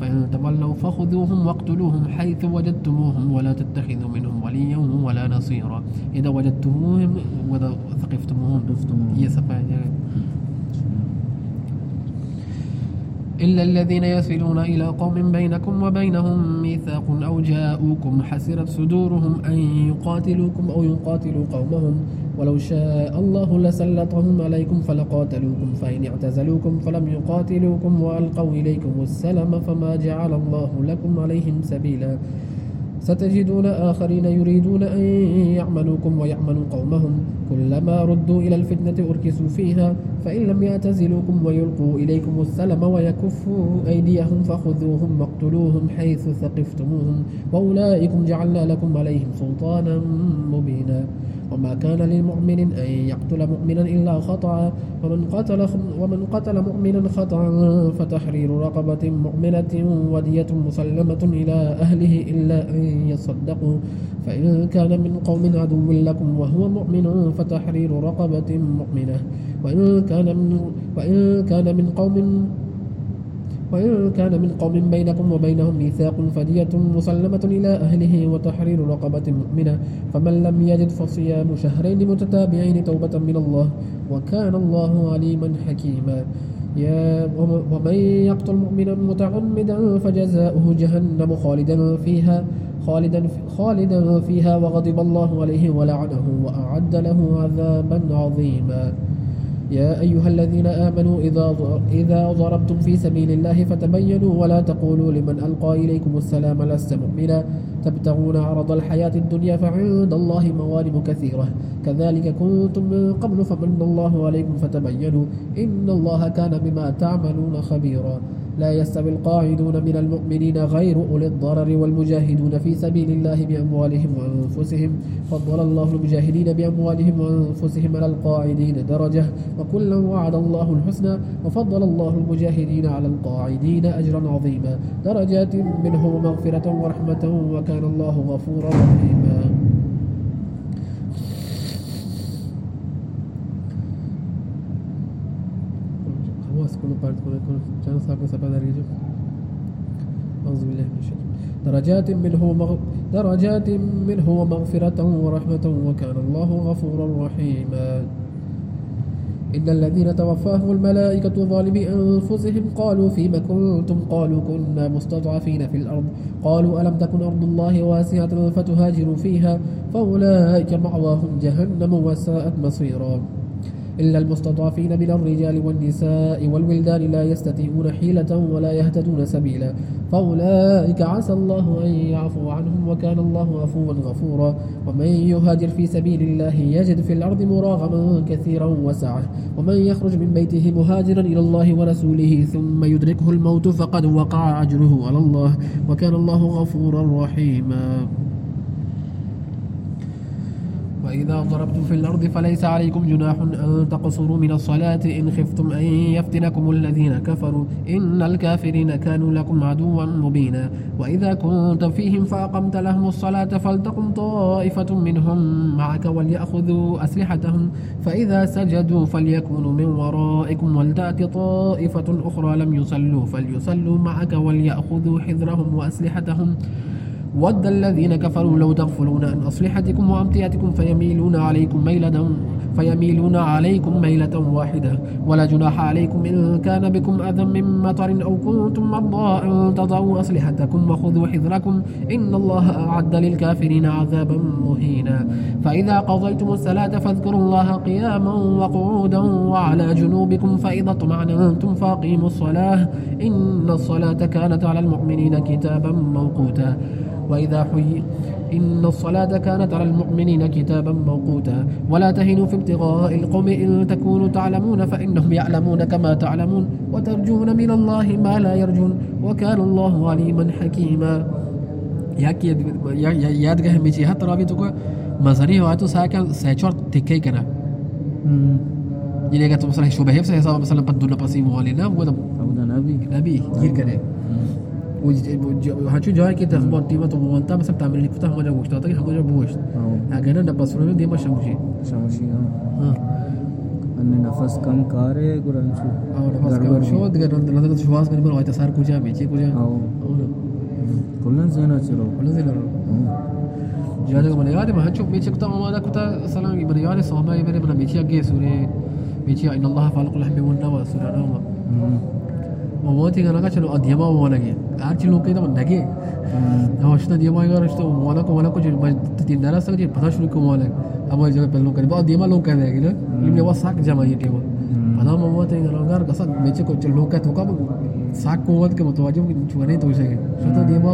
فإن تولوا فخذوهم واقتلوهم حيث وجدتموهم ولا تتخذوا منهم وليا ولا نصيرا. إذا وجدتموهم وإذا ثقفتموهم إلا الذين يصلون إلى قوم بينكم وبينهم ميثاق أو جاءوكم حسرت صدورهم أن يقاتلوكم أو يقاتلوا قومهم ولو شاء الله لسلطهم عليكم فلقاتلوكم فإن اعتزلوكم فلم يقاتلوكم وألقوا إليكم السلام فما جعل الله لكم عليهم سبيلا. ستجدون آخرين يريدون أن يعملوكم ويعملوا قومهم. كلما ردوا إلى الفتنة أركسوا فيها فإن لم يعتزلوكم ويلقوا إليكم السلم ويكفوا أيديهم فخذوهم واقتلوهم حيث ثقفتموهم. وأولئكم جعلنا لكم عليهم سلطانا مبينا. وما كان للمؤمن أن يقتل مؤمنا إلا خطأ ومن قتل, ومن قتل مؤمنا خطأ فتحرير رقبة مؤمنة ودية مسلمة إلى أهله إلا أن يصدقوا. فإن كان من قوم عدو لكم وهو مؤمن فتحرير رقبة مؤمنة. وإن كان من, وإن كان من قوم وإن كان من قوم بينكم وبينهم ميثاق فدية مسلمة إلى أهله وتحرير رقبة مؤمنة فمن لم يجد فصيام شهرين متتابعين توبة من الله وكان الله عليما حكيما. يا ومن يقتل مؤمنا متعمدا فجزاؤه جهنم خالدا فيها خالدا خالدا فيها وغضب الله عليه ولعنه وأعد له عذابا عظيما. يا أيها الذين آمنوا إذا إذا ضربتم في سبيل الله فتبينوا ولا تقولوا لمن ألقى إليكم السلام لست مؤمنا. تبتغون عرض الحياة الدنيا فعند الله موارب كثيرة. كذلك كنتم من قبل فمن الله عليكم فتبينوا. إن الله كان بما تعملون خبيرا. لا يستوي القاعدون من المؤمنين غير أولي الضرر والمجاهدون في سبيل الله بأموالهم وأنفسهم. فضل الله المجاهدين بأموالهم وأنفسهم على القاعدين درجة وكلا وعد الله الحسنى وفضل الله المجاهدين على القاعدين أجرا عظيما. درجات منه مغفرة ورحمة وكان الله غفورا رحيما. Essa padaria أعوذ بالله من الشيطان. درجات منه مغ... درجات منه مغفرة ورحمة وكان الله غفورا رحيما. إن الذين توفاهم الملائكة ظالمي أنفسهم قالوا فيما كنتم؟ قالوا كنا مستضعفين في الأرض. قالوا ألم تكن أرض الله واسعة فتهاجروا فيها؟ فأولئك مأواهم جهنم وساءت مصيرا. إلا المستضعفين من الرجال والنساء والولدان لا يستطيعون حيلة ولا يهتدون سبيلا. فأولئك عسى الله أن يعفو عنهم وكان الله عفوا غفورا. ومن يهاجر في سبيل الله يجد في الأرض مراغما كثيرا وسعة. ومن يخرج من بيته مهاجرا إلى الله ورسوله ثم يدركه الموت فقد وقع أجره على الله. وكان الله غفورا رحيما. وإذا ضربتم في الأرض فليس عليكم جناح أن تقصروا من الصلاة. إن خفتم أن يفتنكم الذين كفروا إن الكافرين كانوا لكم عدوا مبينا. وإذا كنت فيهم فأقمت لهم الصلاة فلتقم طائفة منهم معك وليأخذوا أسلحتهم. فإذا سجدوا فليكونوا من ورائكم ولتأت طائفة أخرى لم يصلوا فليصلوا معك وليأخذوا حذرهم وأسلحتهم. ود الذين كفروا لو تغفلون عن أصلحتكم وأمتياتكم فيميلون عليكم ميلة فيميلون عليكم ميلة واحدة. ولا جناح عليكم إن كان بكم أذى من مطر أو كنتم مرضى أن تضعوا أسلحتكم وخذوا حذركم. إن الله أعد للكافرين عذابا مهينا. فإذا قضيتم الصلاة فاذكروا الله قياما وقعودا وعلى جنوبكم. فإذا اطمعنتم فأقيموا الصلاة. إن الصلاة كانت على المؤمنين كتابا موقوتا. وإذا حي إن الصلاة كانت على المؤمنين كتابا موقوتا. ولا تهنوا في ابتغاء القوم إن تكونوا تعلمون فإنهم يعلمون كما تعلمون. وترجون من الله ما لا يرجون. وكان الله عليما حكيما. ياكي يادگاه میچی هات راوی تو کو مزری و تو ساکن سه چهار تکه کنه Jadi kata masalah syubah saya sama masalah empat duna pasi mu alina wa أبدا أبي. nabi هرچی جایی که تخبار دیما تو موانتا مثلا تعمیر نیکو تا همه جا گوشت تا که همه جا بوشت. اگر نه نفس رو دیما شموشی شموشی ها. અને નફસ કમ કારે ગુરંશુ આવ નફસ કમ શો દિગર નંદર શ્વાસ કરી પર હોય તો સાર કુજા બેચે કુજા આવ કુલન ઝેના ચરો કુલન ઝેના રો جاده من یاد ما هنشوف میچ کتا ما دا کتا سلام. من یاد صحابه من میچ اگے سوره میچ إن الله خالق الحب والنوى سورة نوما መሞት ಚಲೋ ಅದು ಯಮ ಮೋನಗೆ ಯಾರು ಚಿಲ್ ಹೋಗ್ತಾ ಇದ್ದಾವ ನಗೆ ನಾವು ಅಷ್ಟೊಂದು ಯಮ ಇವಾಗ ಅಷ್ಟು ಮೋನಕ್ಕೂ ಮೋನಕ್ಕೂ ನರಸ್ತಾಗ ಪದ ಶುಲ್ಕು ಮೋನಗೆ ಅಮ್ಮ ಜಗ ಪೆಲ್ ನೋಕ ಅದು ಯಮ ಲೋಕ ಆಗಿಲ್ಲ ನಿಮ್ಗೆ ಯಾವ ಸಾಕು ಜಮ ಈ ಟೀಮ್ ಪದ ಮೋವತ್ತ ಈಗ ನಂಗಾರ ಕಸ ಮೆಚ್ಚೆ ಕೊಚ್ಚೆ ಲೋಕ ತೋಕ ಸಾಕು ಹೋಗೋದಕ್ಕೆ ಮತ್ತು ಅಜು ಚುವನೇ ತೋರಿಸಾಗೆ ಸ್ವತಃ ಯಮ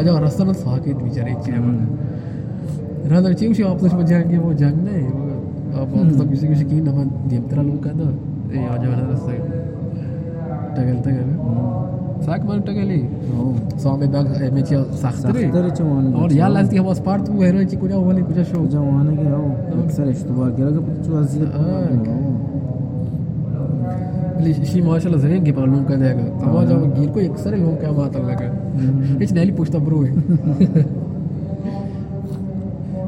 ಅಜ ರಸ್ತನ ಸಾಕೈತೆ ವಿಚಾರ ಹೆಚ್ಚಿನ ರಾದ್ರೆ ಚೀಮ್ಶಿ ವಾಪಸ್ ಜಂಗೆ ಜಂಗ್ನೇ ವಾಪಸ್ ಬಿಸಿ ಬಿಸಿ ಕೀ ನಮ್ಮ ದೇವತರ ಲೋಕ ಅದ ಅಜ ರಸ್ತಾಗ आपस में जाएंगे वो जंग नहीं अब आप तो किसी किसी की नमन दिम तरह लोग का ना ए आ जाना रास्ता टगल टगल साक मन टगली أو सो में बैग में चिया सख्तरे سختري چوانا और यार लास्ट की हवास पार्ट तू हेरो ची कुजा वाले कुजा शो جوانا كي أو أكثر اشتباه كده قبل شو أزيد li shi माशाल्लाह जरीन के पालू का देगा अब जब गिर को अक्सर लोग क्या बात लगा ايش نالي पूछता ब्रो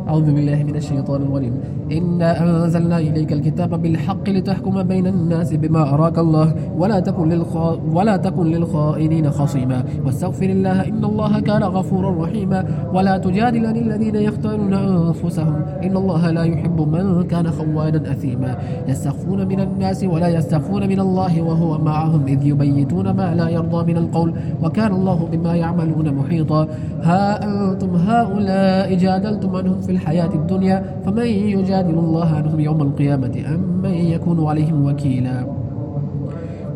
أعوذ بالله من الشيطان الرجيم إنا أنزلنا إليك الكتاب بالحق لتحكم بين الناس بما أراك الله ولا تكن للخا ولا تكن للخائنين خصيما واستغفر الله إن الله كان غفورا رحيما ولا تجادل عن الذين يختارون أنفسهم إن الله لا يحب من كان خوانا أثيما يستخفون من الناس ولا يستخفون من الله وهو معهم إذ يبيتون ما لا يرضى من القول وكان الله بما يعملون محيطا ها أنتم هؤلاء جادلتم عنهم في الحياة الدنيا فمن يجادل الله عنهم يوم القيامة أم من يكون عليهم وكيلا؟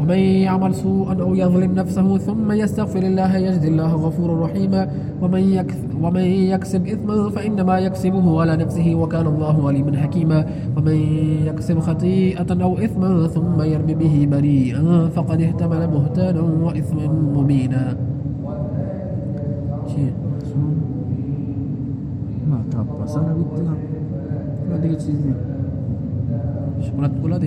ومن يعمل سوءا أو يظلم نفسه ثم يستغفر الله يجد الله غفورا رحيما. ومن, ومن يكسب إثما فإنما يكسبه على نفسه وكان الله عليما حكيما. ومن يكسب خطيئة أو إثما ثم يرمي به بريئا فقد احتمل بهتانا وإثما مبينا. ما سنة بيتنا. هذه مكولات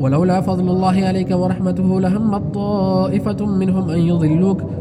ولولا فضل الله عليك ورحمته لهم طائفة منهم أن يضلوك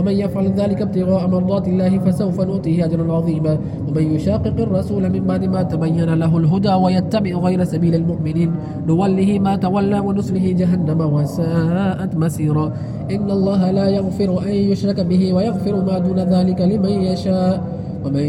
ومن يفعل ذلك ابتغاء مرضات الله فسوف نؤتيه أجرا عظيما. ومن يشاقق الرسول من بعد ما تبين له الهدى ويتبع غير سبيل المؤمنين نوله ما تولى ونصله جهنم وساءت مسيرا. إن الله لا يغفر أن يشرك به ويغفر ما دون ذلك لمن يشاء. ومن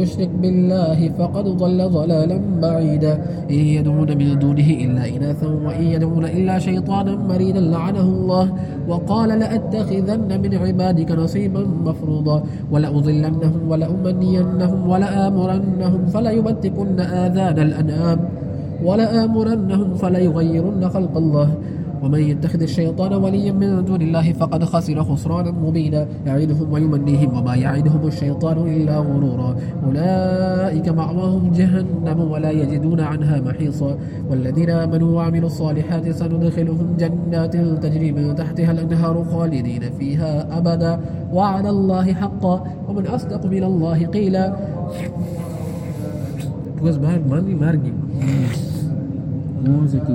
يشرك بالله فقد ضل ضلالا بعيدا. إن يدعون من دونه إلا إناثا وإن يدعون إلا شيطانا مريدا لعنه الله. وقال لأتخذن من عبادك نصيبا مفروضا. ولأضلنهم ولأمنينهم ولآمرنهم فليبتكن آذان الأنعام. ولآمرنهم فليغيرن خلق الله. ومن يتخذ الشيطان وليا من دون الله فقد خسر خسرانا مبينا يعدهم ويمنيهم وما يعدهم الشيطان إلا غرورا أولئك مأواهم جهنم ولا يجدون عنها محيصا والذين آمنوا وعملوا الصالحات سندخلهم جنات تجري من تحتها الأنهار خالدين فيها أبدا وعد الله حقا ومن أصدق من الله قيلا Tugas bahar mandi margi. موزة كي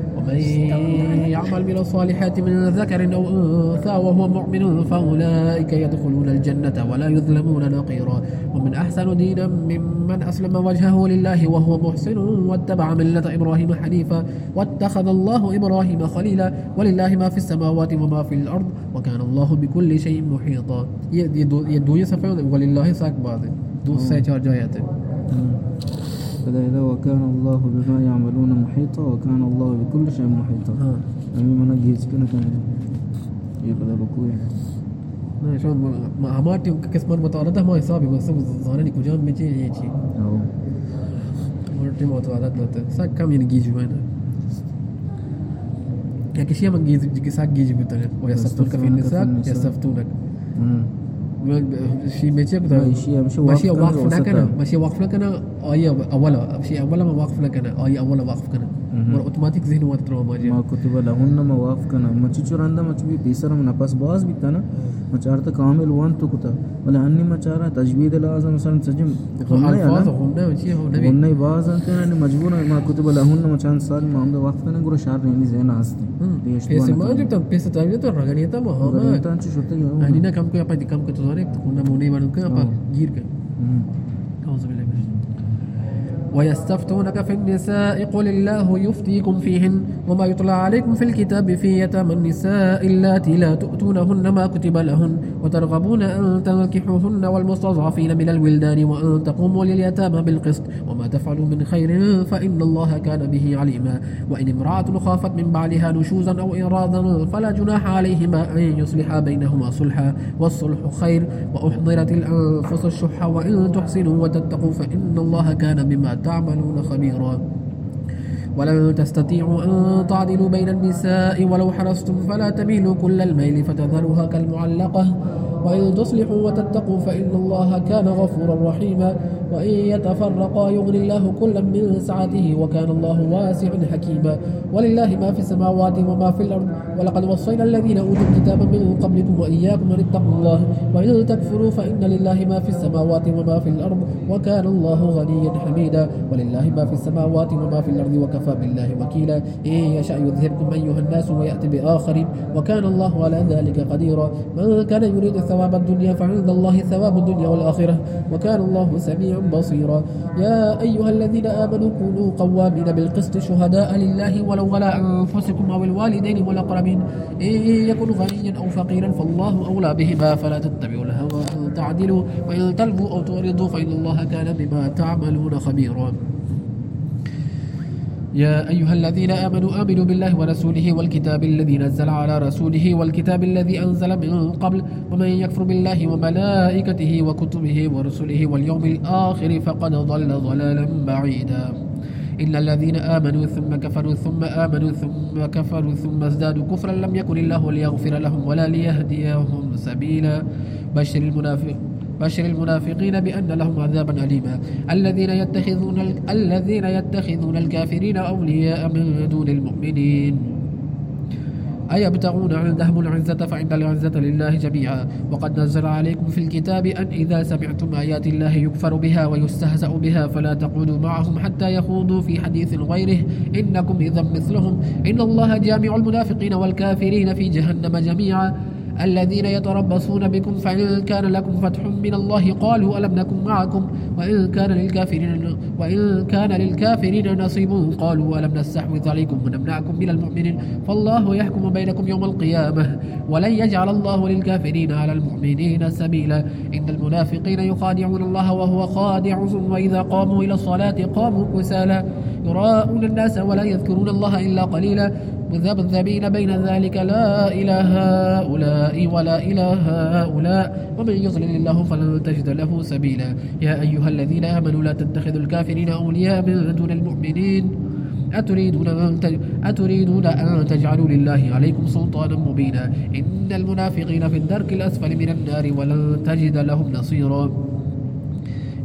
ومن يعمل من الصالحات من ذكر أو أنثى وهو مؤمن فأولئك يدخلون الجنة ولا يظلمون نقيرا ومن أحسن دينا ممن أسلم وجهه لله وهو محسن واتبع ملة إبراهيم حنيفا واتخذ الله إبراهيم خليلا ولله ما في السماوات وما في الأرض وكان الله بكل شيء محيطا ये ये दो ये दो ही सफ़े वलिल्लाह साक बात है दो से चार जो आयत है إذا وكان الله بما يعملون محيطا وكان الله بكل شيء محيطا. أمي منا جيز كنا كان يبدأ ركوع نه شلون ما هماتي قسم متعارضة ما حسابي بس زانني کجا میچه یه چی أو. مرتي متعارض لته سا كم يعني جيجي وين يا كشيء من جيجي جيجي سا جيجي بتاعه ويستفتونك في النساء يستفتونك أمم. شيء ماشي كده ماشي- ماشي واقف لك انا. ماشي واقف لك انا اي اولا شيء اولا ما واقف لك انا اي اولا واقف مهم. mar otomatik zihni wa tatrawa maji ma kutiba lahunna mawafqana machu churanda machu bi bisaram nafas baz bitana macharta kamil wan to kuta wala anni machara tajweed al azam san sajim alfaz hunna chi ho nabi hunna baz ante ne majbur ma kutiba lahunna machan sal ma amda wafqana gura shar ne zehna asti pesa ma jab tam pesa tam to raganiyata ma ha ma tan chu shutta ani na kam ko apa dikam ko to sare hunna mo ne manu ka apa gir ka kaun se ويستفتونك في النساء قل الله يفتيكم فيهن وما يطلع عليكم في الكتاب في يتامى النساء اللاتي لا تؤتونهن ما كتب لهن وترغبون أن تنكحوهن والمستضعفين من الولدان وأن تقوموا لليتامى بالقسط وما تفعلوا من خير فإن الله كان به عليما وإن امرأة خافت من بعلها نشوزا أو إرادا فلا جناح عليهما أن يصلحا بينهما صلحا والصلح خير وأحضرت الأنفس الشح وإن تحسنوا وتتقوا فإن الله كان بما تعملون خبيرا. ولن تستطيعوا أن تعدلوا بين النساء ولو حرصتم فلا تميلوا كل الميل فتذروها كالمعلقة. وإن تصلحوا وتتقوا فإن الله كان غفورا رحيما. وإن يتفرقا يغني الله كلا من سعته وكان الله واسعا حكيما. ولله ما في السماوات وما في الأرض. ولقد وصينا الذين أوتوا الكتاب من قبلكم وإياكم أن اتقوا الله. وإن تكفروا فإن لله ما في السماوات وما في الأرض. وكان الله غنيا حميدا. ولله ما في السماوات وما في الأرض وكفى بالله وكيلا. إن يشأ يذهبكم أيها الناس ويأتي بآخرين. وكان الله على ذلك قديرا. من كان يريد ثواب الدنيا فعند الله ثواب الدنيا والآخرة. وكان الله سميعا بصيرا. يا أيها الذين آمنوا كونوا قوامين بالقسط شهداء لله ولو على أنفسكم أو الوالدين والأقربين. إن يكن غنيا أو فقيرا فالله أولى بهما فلا تتبعوا الهوى أن تعدلوا وإن تلبوا أو تعرضوا فإن الله كان بما تعملون خبيرا. يا أيها الذين آمنوا آمنوا بالله ورسوله والكتاب الذي نزل على رسوله والكتاب الذي أنزل من قبل ومن يكفر بالله وملائكته وكتبه ورسله واليوم الآخر فقد ضل ضلالا بعيدا. إلا الذين آمنوا ثم كفروا ثم آمنوا ثم كفروا ثم ازدادوا كفرا لم يكن الله ليغفر لهم ولا ليهديهم سبيلا. بشر المنافق بشر المنافقين بأن لهم عذابا أليما. الذين يتخذون ال... الذين يتخذون الكافرين أولياء من دون المؤمنين. أيبتغون عندهم العزة فإن العزة لله جميعا. وقد نزل عليكم في الكتاب أن إذا سمعتم آيات الله يكفر بها ويستهزأ بها فلا تقعدوا معهم حتى يخوضوا في حديث غيره. إنكم إذا مثلهم. إن الله جامع المنافقين والكافرين في جهنم جميعا. الذين يتربصون بكم فإن كان لكم فتح من الله قالوا ألم نكن معكم وإن كان للكافرين وإن كان للكافرين نصيب قالوا ألم نستحوذ عليكم ونمنعكم من المؤمنين فالله يحكم بينكم يوم القيامة ولن يجعل الله للكافرين على المؤمنين سبيلا إن المنافقين يخادعون الله وهو خادعهم وإذا قاموا إلى الصلاة قاموا كسالى يراءون الناس ولا يذكرون الله إلا قليلا مذبذبين بين ذلك لا إله هؤلاء ولا إله هؤلاء. ومن يضلل الله فلن تجد له سبيلا. يا أيها الذين آمنوا لا تتخذوا الكافرين أولياء من دون المؤمنين. أتريدون أن أتريدون أن تجعلوا لله عليكم سلطانا مبينا. إن المنافقين في الدرك الأسفل من النار ولن تجد لهم نصيرا.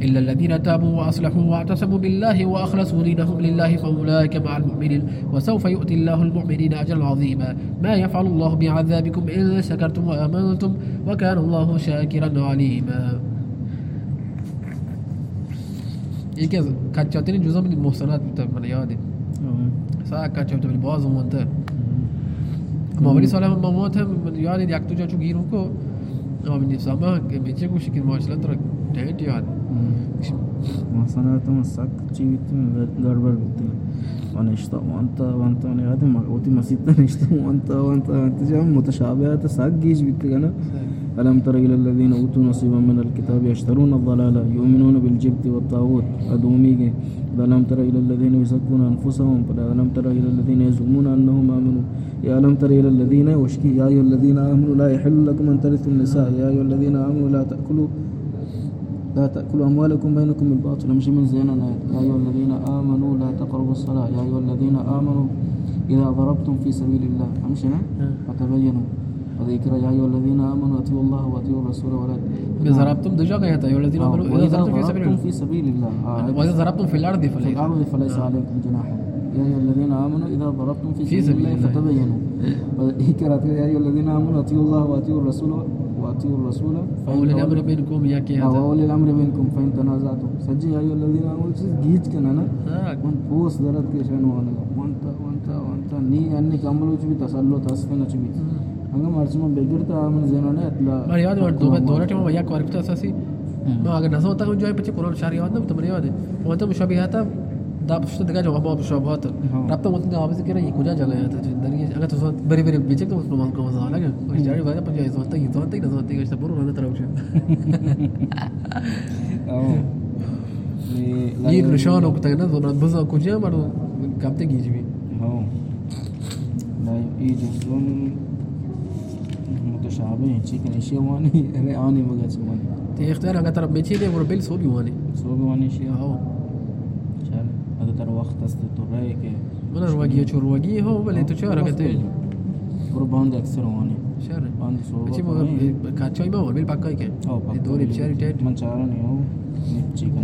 إلا الذين تابوا وأصلحوا واعتصموا بالله وأخلصوا دينهم لله فأولئك مع المؤمنين وسوف يؤتي الله المؤمنين أجرا عظيما. ما يفعل الله بعذابكم إن شكرتم وآمنتم وكان الله شاكرا عليما. یکی از کچاترین جزا من محسنات من یاده ساعت کچات من باز مونته ما ولی سال هم مامات هم من یاد یک تو جا چو گیرو کو اما من ساما میچه کو شکل ماشلا تر ټیټ یاد محسنات مسك جيت غربر بتي وانا اشتا وانت وانت انا هذا ما قلت مسيت اشتا وانت وانت انت جام متشابهات ساق جيش بتي ألم تر إلى الذين أوتوا نصيبا من الكتاب يشترون الضلالة يؤمنون بالجبت والطاغوت أدوميك ألم تر إلى الذين يزكون أنفسهم؟ ألم تر إلى الذين يزعمون أنهم آمنوا. يا ألم تر إلى الذين وشكي. يا أيها الذين آمنوا لا يحل لكم أن ترثوا النساء. يا أيها الذين آمنوا لا تأكلوا لا تأكلوا أموالكم بينكم بالباطل. مش من زيننا يا أيها الذين آمنوا لا تقربوا الصلاة. يا أيها الذين آمنوا إذا ضربتم في سبيل الله. أمشنا فتبينوا. وذكر يا أيها الذين آمنوا أطيعوا الله وأطيعوا الرسول ولا إذا ضربتم دي جاء يا أيها الذين آمنوا إذا ضربتم في سبيل الله. آه. يعني وإذا ضربتم في الأرض فليس. في الأرض فليس عليكم جناح. يا أيها الذين آمنوا إذا ضربتم في سبيل, في سبيل الله فتبينوا. وذكر يا أيها الذين آمنوا أطيعوا الله وأطيعوا الرسول وأطيعوا الرسول. وأولي الأمر منكم يا كي هذا آه، وأولي الأمر منكم فإن تنازعتم. سجي يا أيها الذين آمنوا جيت كنا أنا آه. وأن فوس درد كيشان وأنا وأنت وأنت وأنت ني أني كملوا تبي تسلوا تسفنا تبي हमें मर्ज में बेगिर तो आम ಹಂಗೆ ಮಾಡಿಸ್ಕೊಂಡು ಬೇಕಿರ್ತಾ ಆಮೇಲೆ ಜೇನೋನೆ ಅತ್ಲ दो ಯಾವ್ದು ಮಾಡಿ भैया ದೋರಟೆ ಮಾಡಿ ಯಾಕೆ सी तो अगर नशा होता जो है पीछे कोरोन शार याद ना तुम्हें याद है वो तो मुशा भी आया था दाप तो देखा जो बहुत मुशा बहुत रात तो बोलते वापस कह रहा ये कुछ जगह आया था ज़िंदगी अगर तो बड़े बड़े बीचे तो उसको मांग को मज़ा अलग है और जारी वाला पर ये सोचता ये सोचता ही ना सोचता ये पूरा रहता तरफ़ ये निशान हो तक ना दोनों बस कुछ है मारो तक गीज भी हाँ नहीं ये जो اشیا وانی ره آنی مگا چوانی te ikhtiar agar taraf mechi ne buru bil soli wani سو وانی اشیا ha چل هذا تر وقت است تو رای که mana ruwagi chur ruwagi ho bale to chara ka te اور باند اکثر وانی shar باند سو mechi mo kachoi ma bil pakkai ke او Di dori bichari tet من چارا نہیں ہو چیکن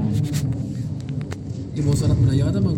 Di mo sanat mo na yada mag